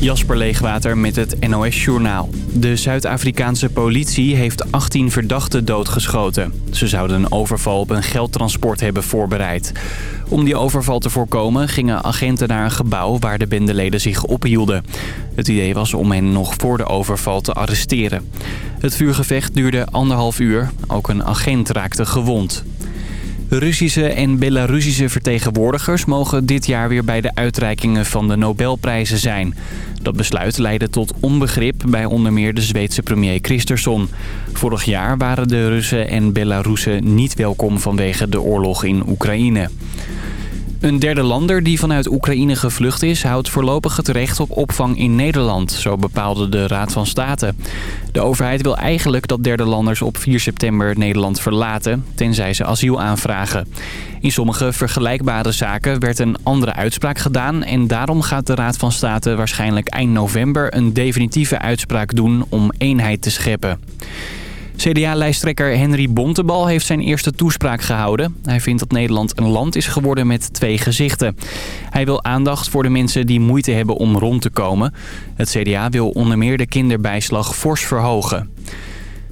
Jasper Leegwater met het NOS-journaal. De Zuid-Afrikaanse politie heeft 18 verdachten doodgeschoten. Ze zouden een overval op een geldtransport hebben voorbereid. Om die overval te voorkomen gingen agenten naar een gebouw waar de bendeleden zich ophielden. Het idee was om hen nog voor de overval te arresteren. Het vuurgevecht duurde anderhalf uur. Ook een agent raakte gewond. Russische en Belarusische vertegenwoordigers mogen dit jaar weer bij de uitreikingen van de Nobelprijzen zijn. Dat besluit leidde tot onbegrip bij onder meer de Zweedse premier Christersson. Vorig jaar waren de Russen en Belarussen niet welkom vanwege de oorlog in Oekraïne. Een derde lander die vanuit Oekraïne gevlucht is... houdt voorlopig het recht op opvang in Nederland. Zo bepaalde de Raad van State. De overheid wil eigenlijk dat derde landers op 4 september Nederland verlaten... tenzij ze asiel aanvragen. In sommige vergelijkbare zaken werd een andere uitspraak gedaan... en daarom gaat de Raad van State waarschijnlijk eind november... een definitieve uitspraak doen om eenheid te scheppen. CDA-lijsttrekker Henry Bontebal heeft zijn eerste toespraak gehouden. Hij vindt dat Nederland een land is geworden met twee gezichten. Hij wil aandacht voor de mensen die moeite hebben om rond te komen. Het CDA wil onder meer de kinderbijslag fors verhogen.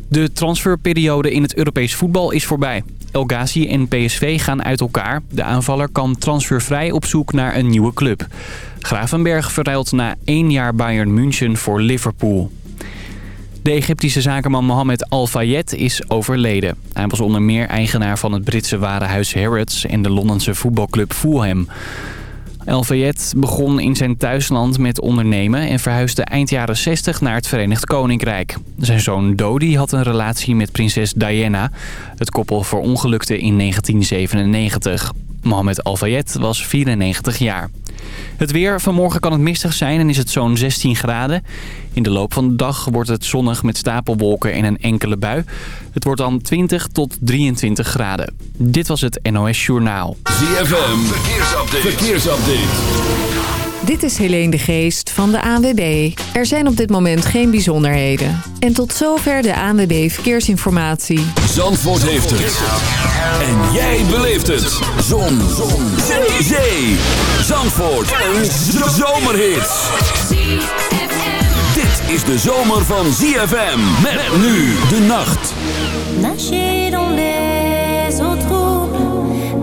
De transferperiode in het Europees voetbal is voorbij. El Ghazi en PSV gaan uit elkaar. De aanvaller kan transfervrij op zoek naar een nieuwe club. Gravenberg verruilt na één jaar Bayern München voor Liverpool. De Egyptische zakenman Mohammed Al-Fayed is overleden. Hij was onder meer eigenaar van het Britse warenhuis Harrods en de Londense voetbalclub Fulham. Al-Fayed begon in zijn thuisland met ondernemen en verhuisde eind jaren 60 naar het Verenigd Koninkrijk. Zijn zoon Dodi had een relatie met prinses Diana. Het koppel verongelukte in 1997. Mohammed Al-Fayed was 94 jaar. Het weer. Vanmorgen kan het mistig zijn en is het zo'n 16 graden. In de loop van de dag wordt het zonnig met stapelwolken en een enkele bui. Het wordt dan 20 tot 23 graden. Dit was het NOS Journaal. ZFM. Verkeersupdate. Verkeersupdate. Dit is Helene de Geest van de ANWB. Er zijn op dit moment geen bijzonderheden. En tot zover de ANWB Verkeersinformatie. Zandvoort heeft het. En jij beleeft het. Zon. Zon. Zee. Zee. Zandvoort. Een zomerhit. Dit is de zomer van ZFM. Met nu de nacht. Dans les eaux troubles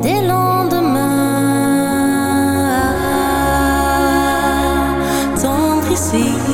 des You see.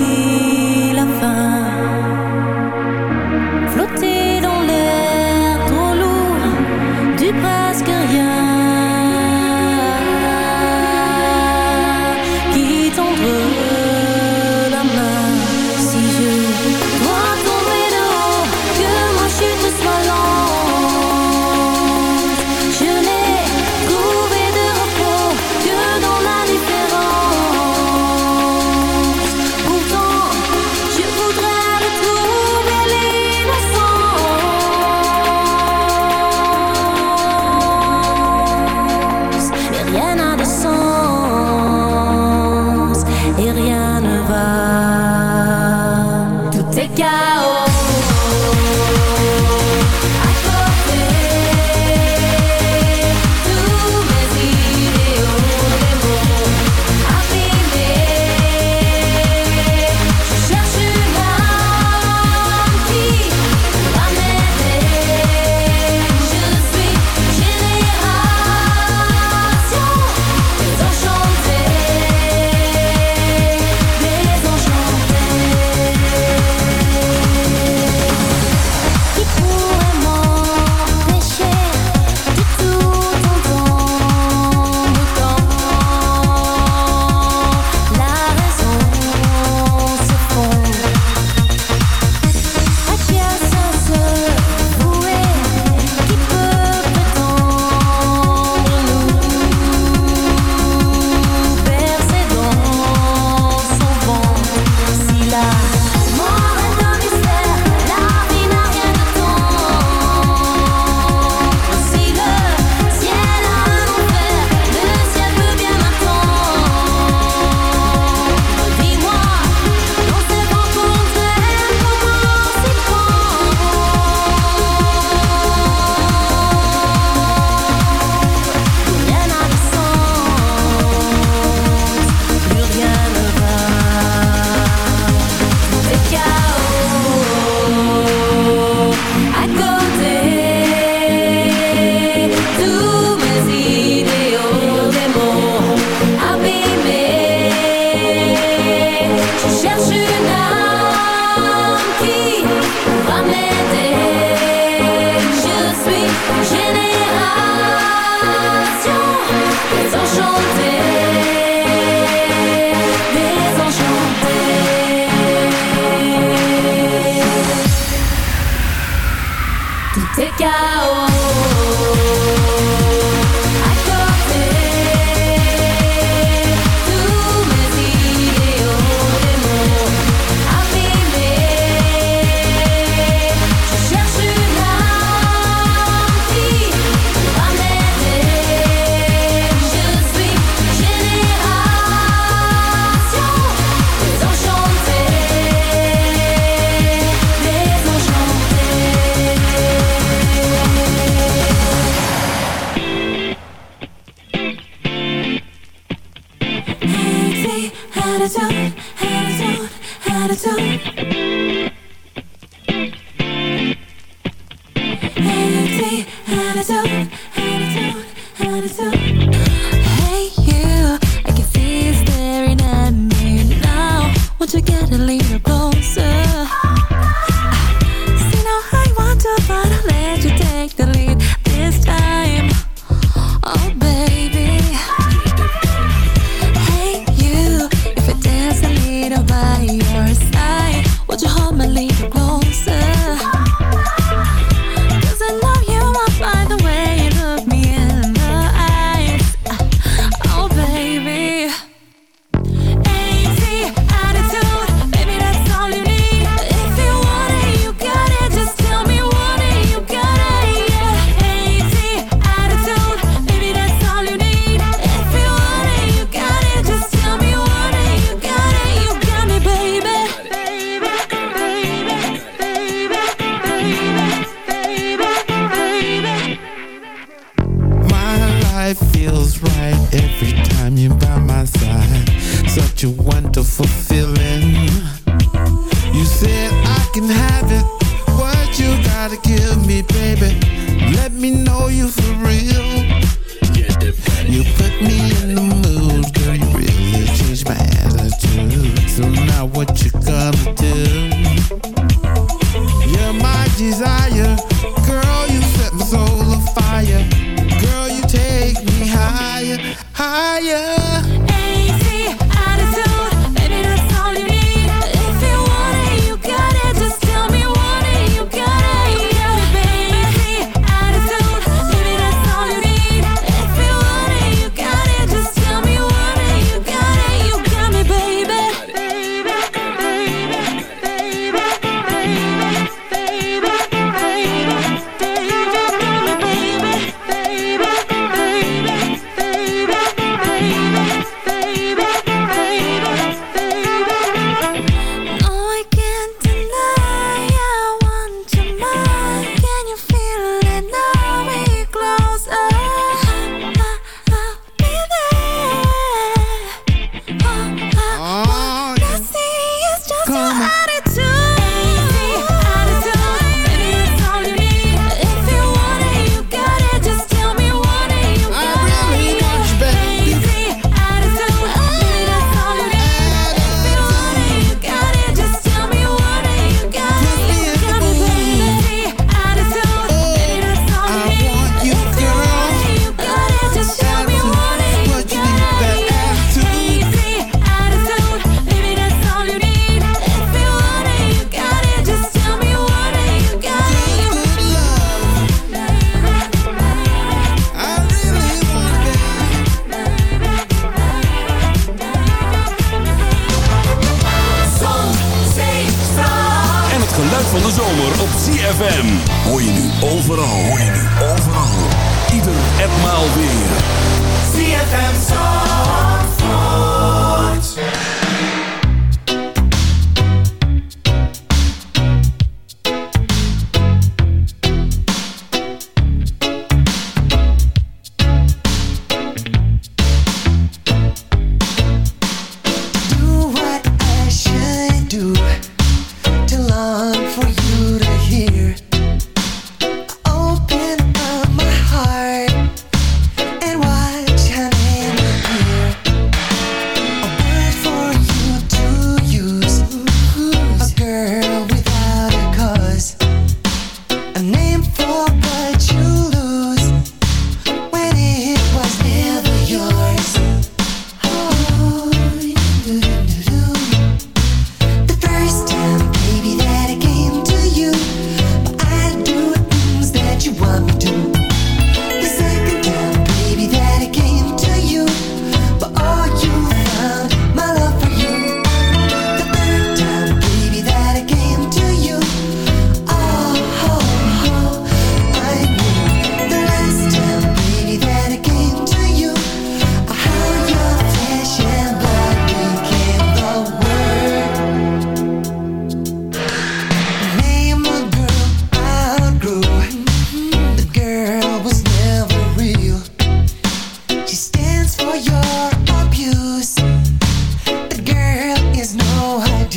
oh. to fulfilling. You said I can have it. What you gotta give me, baby? Let me know you for real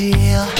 deal.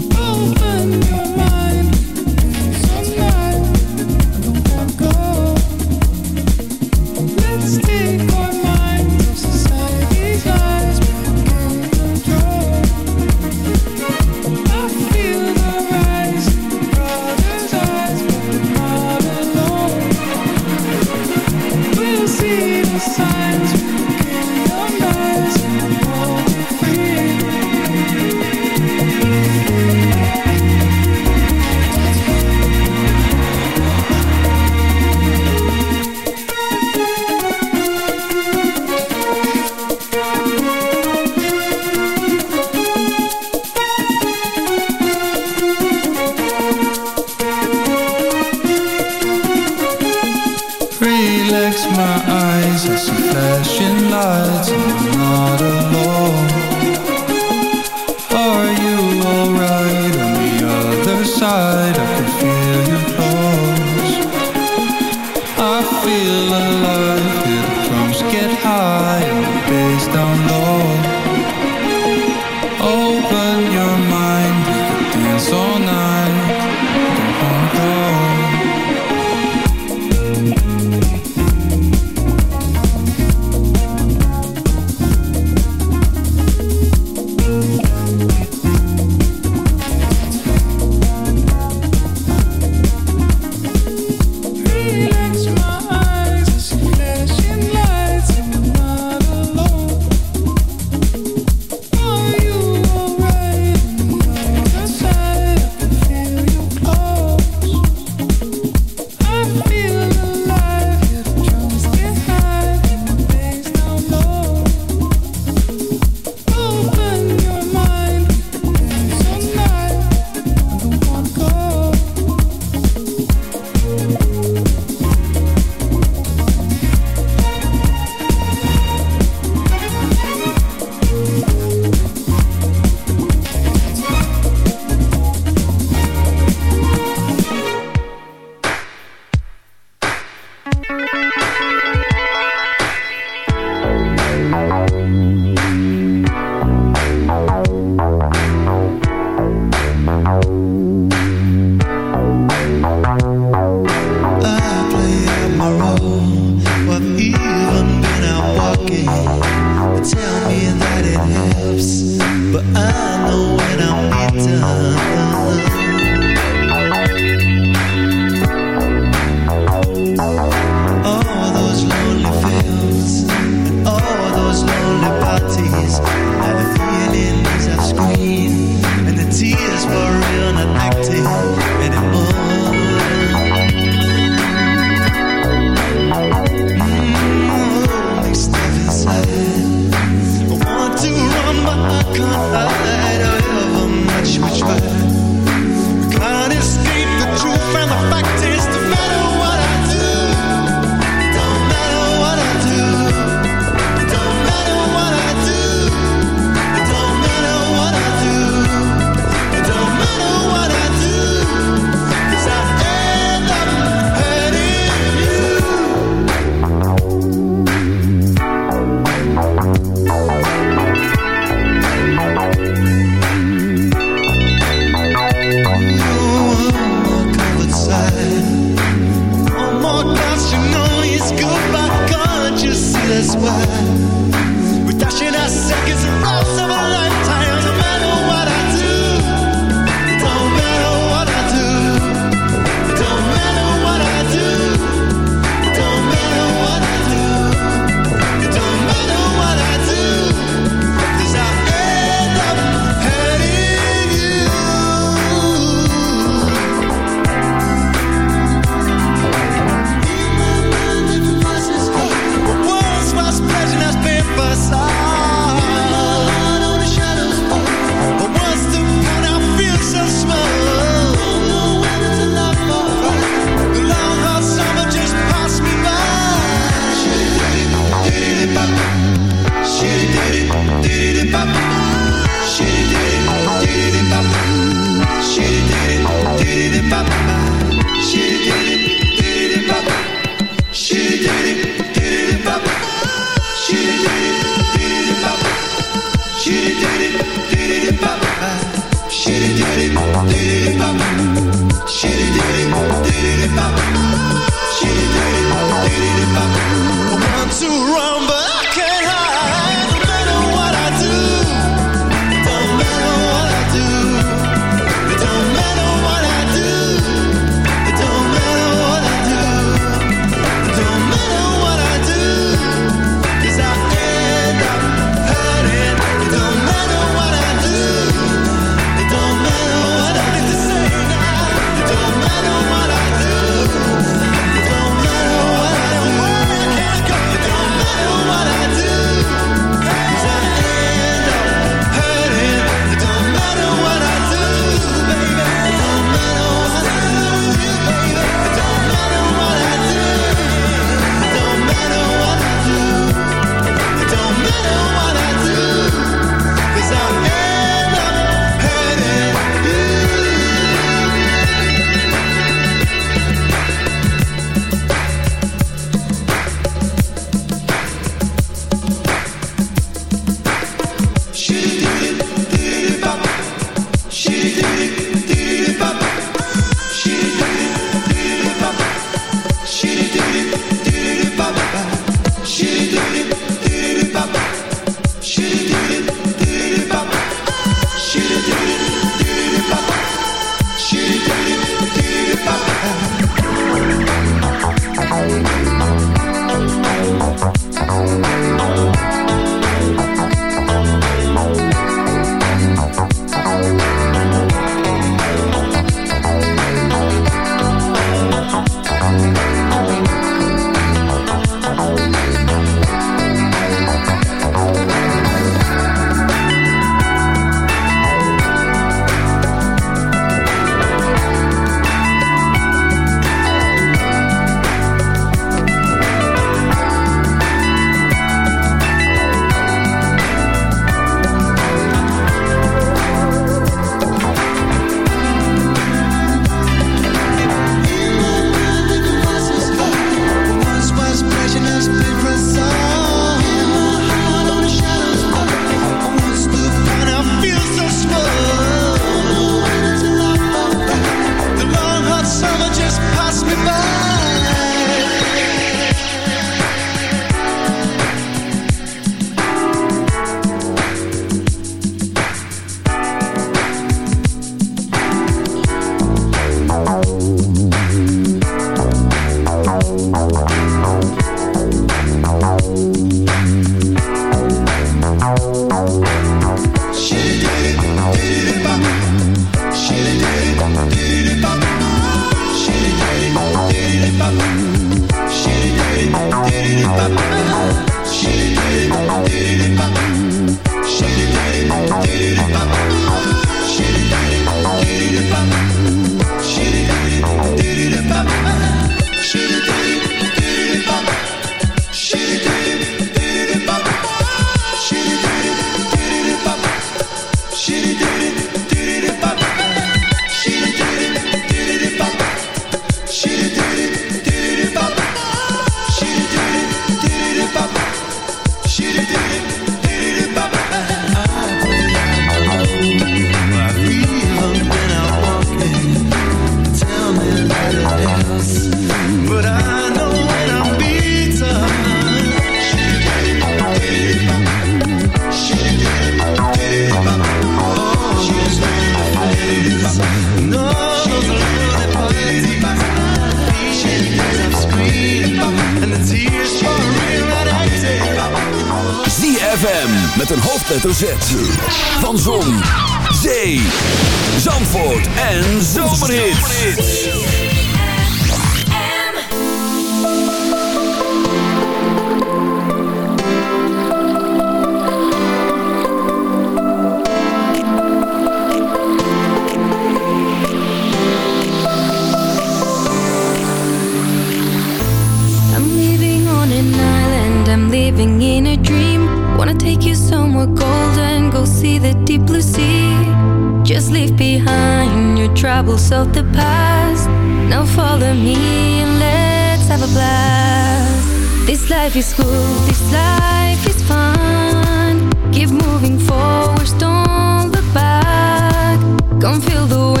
of the past. Now follow me and let's have a blast. This life is cool, this life is fun. Keep moving forward, don't look back. Come feel the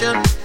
attention.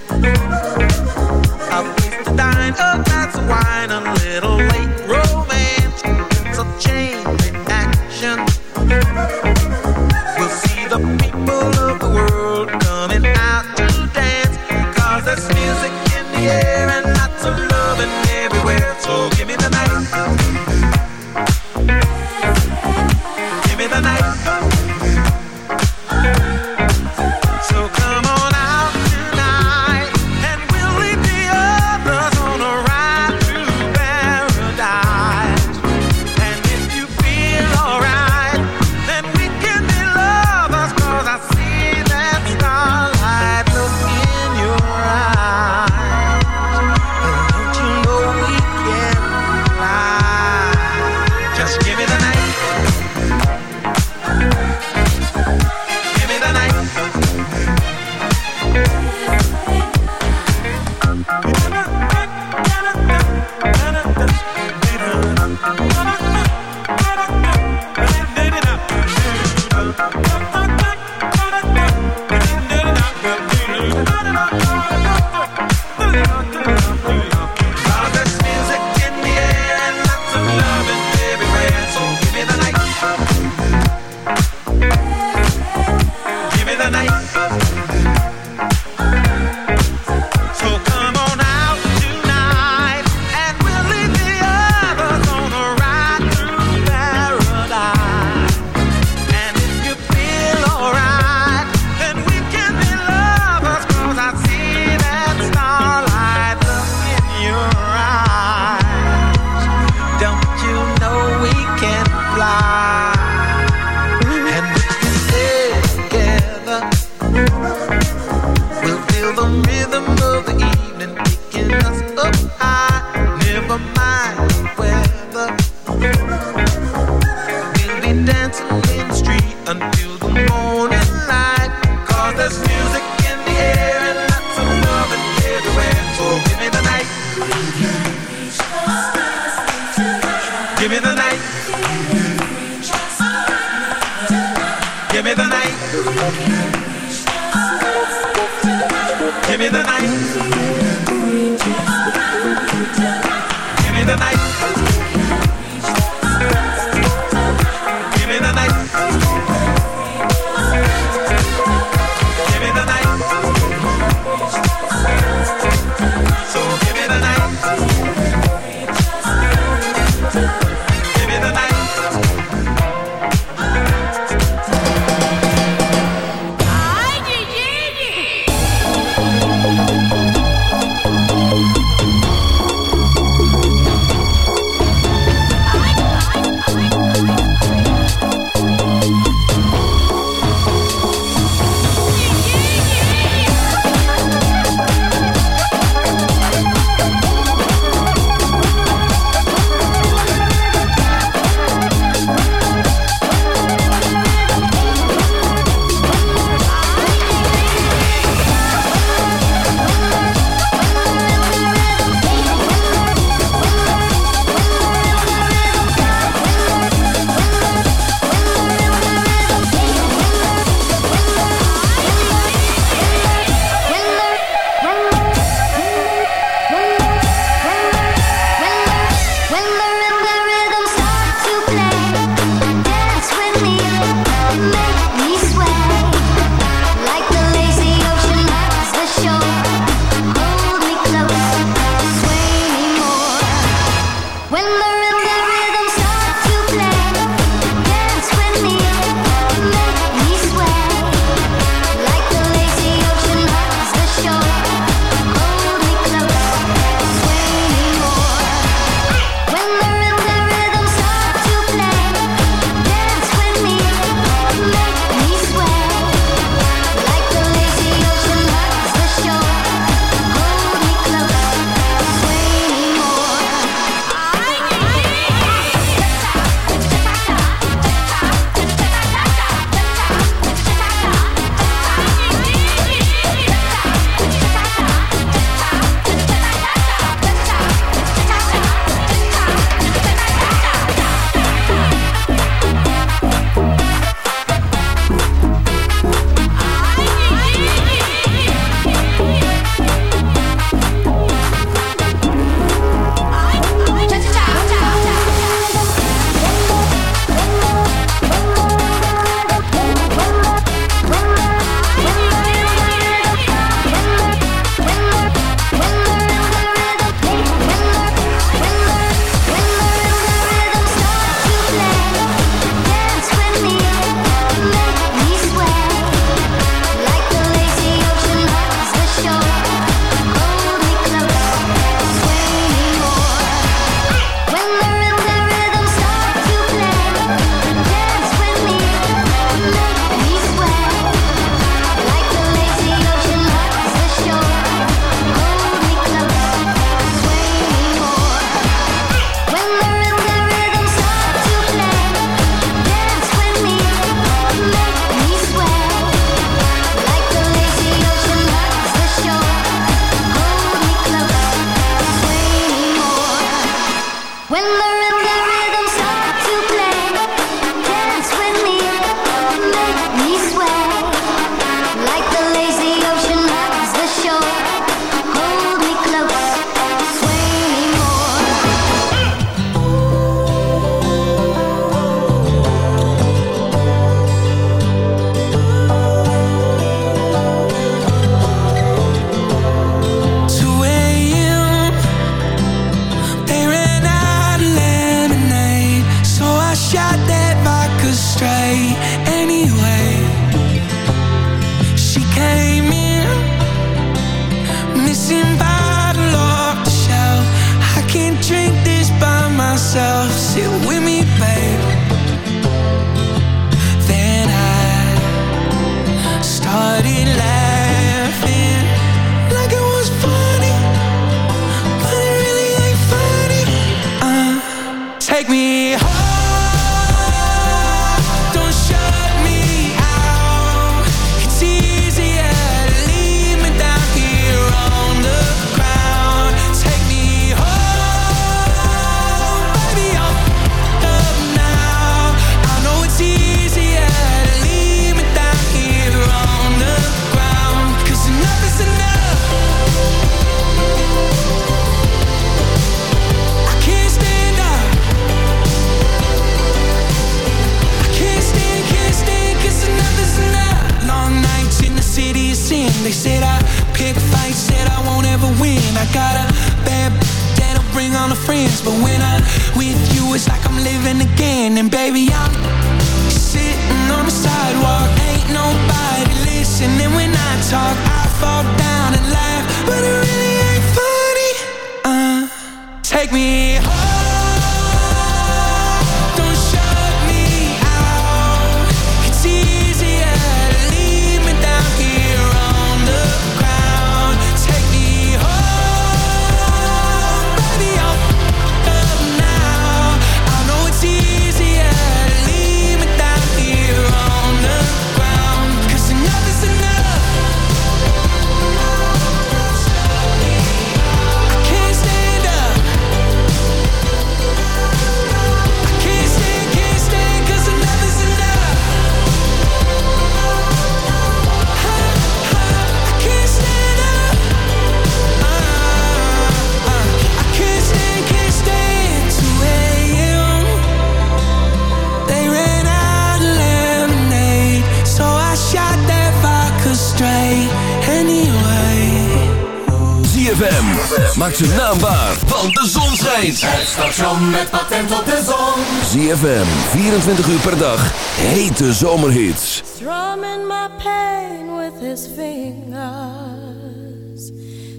Maak zijn naam waar, want de zon schijnt. Het station met patent op de zon. ZFM, 24 uur per dag. Hete zomerhits. Strumming my pain with his fingers,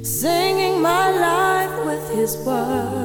singing my life with his words,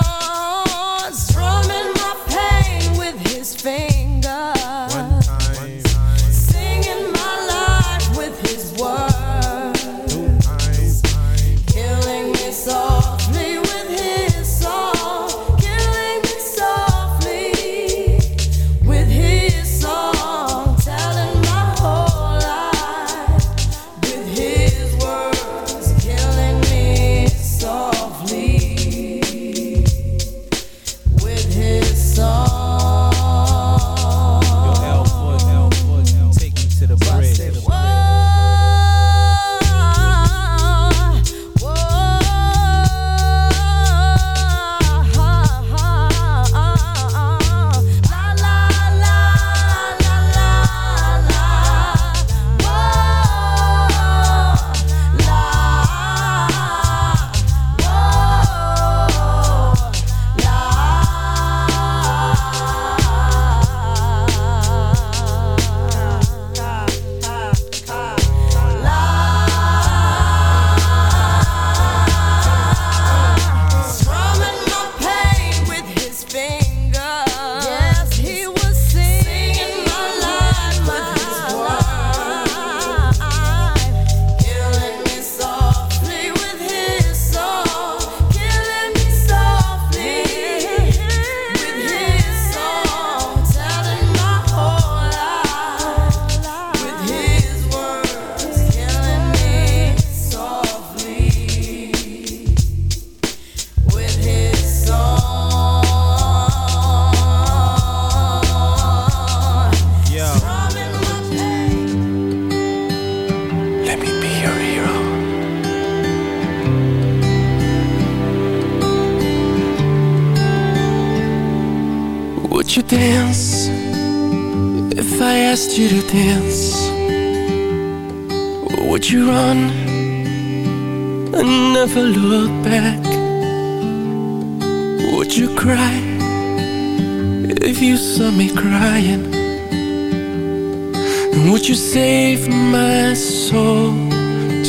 you save my soul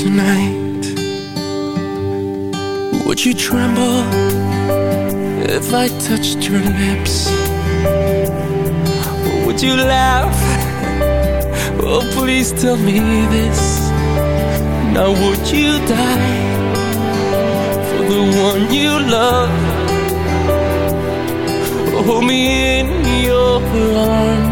tonight? Would you tremble if I touched your lips? Would you laugh? Oh, please tell me this. Now, would you die for the one you love? Hold me in your arms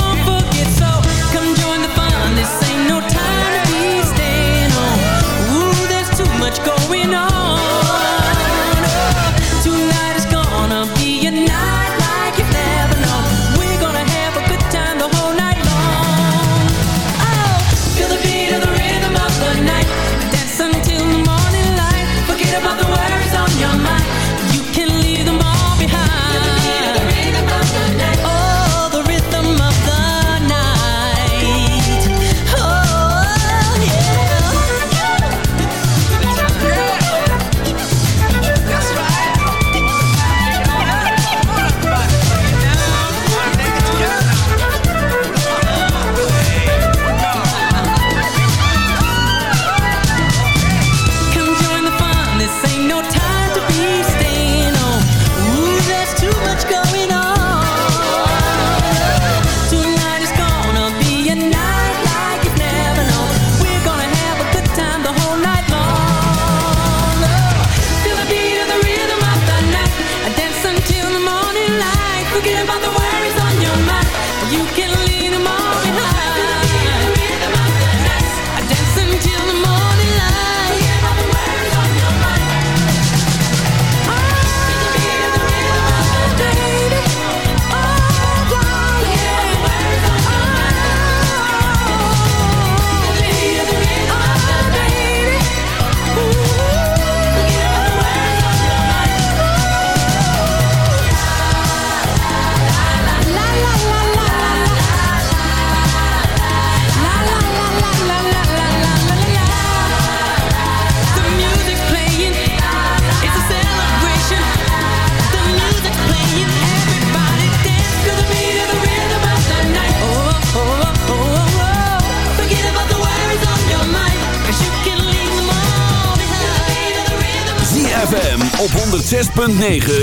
9.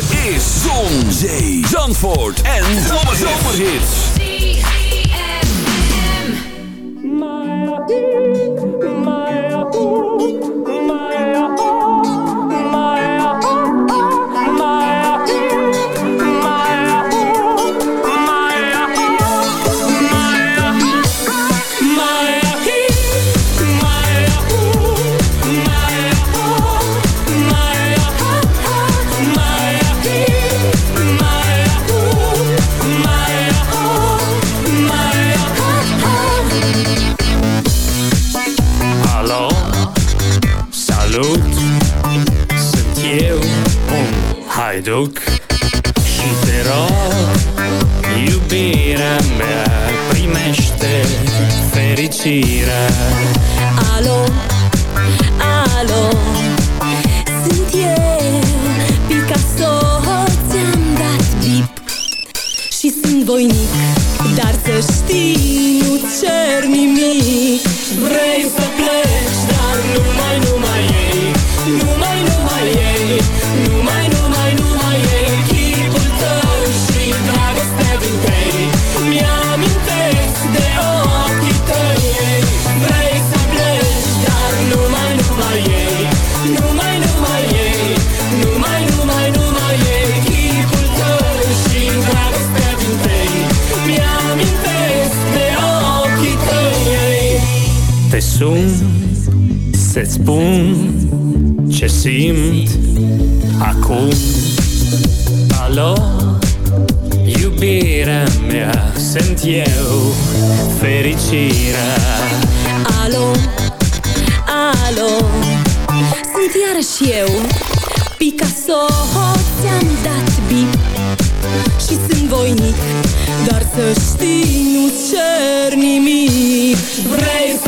Dar să știi, nu cer nimic. Vrei să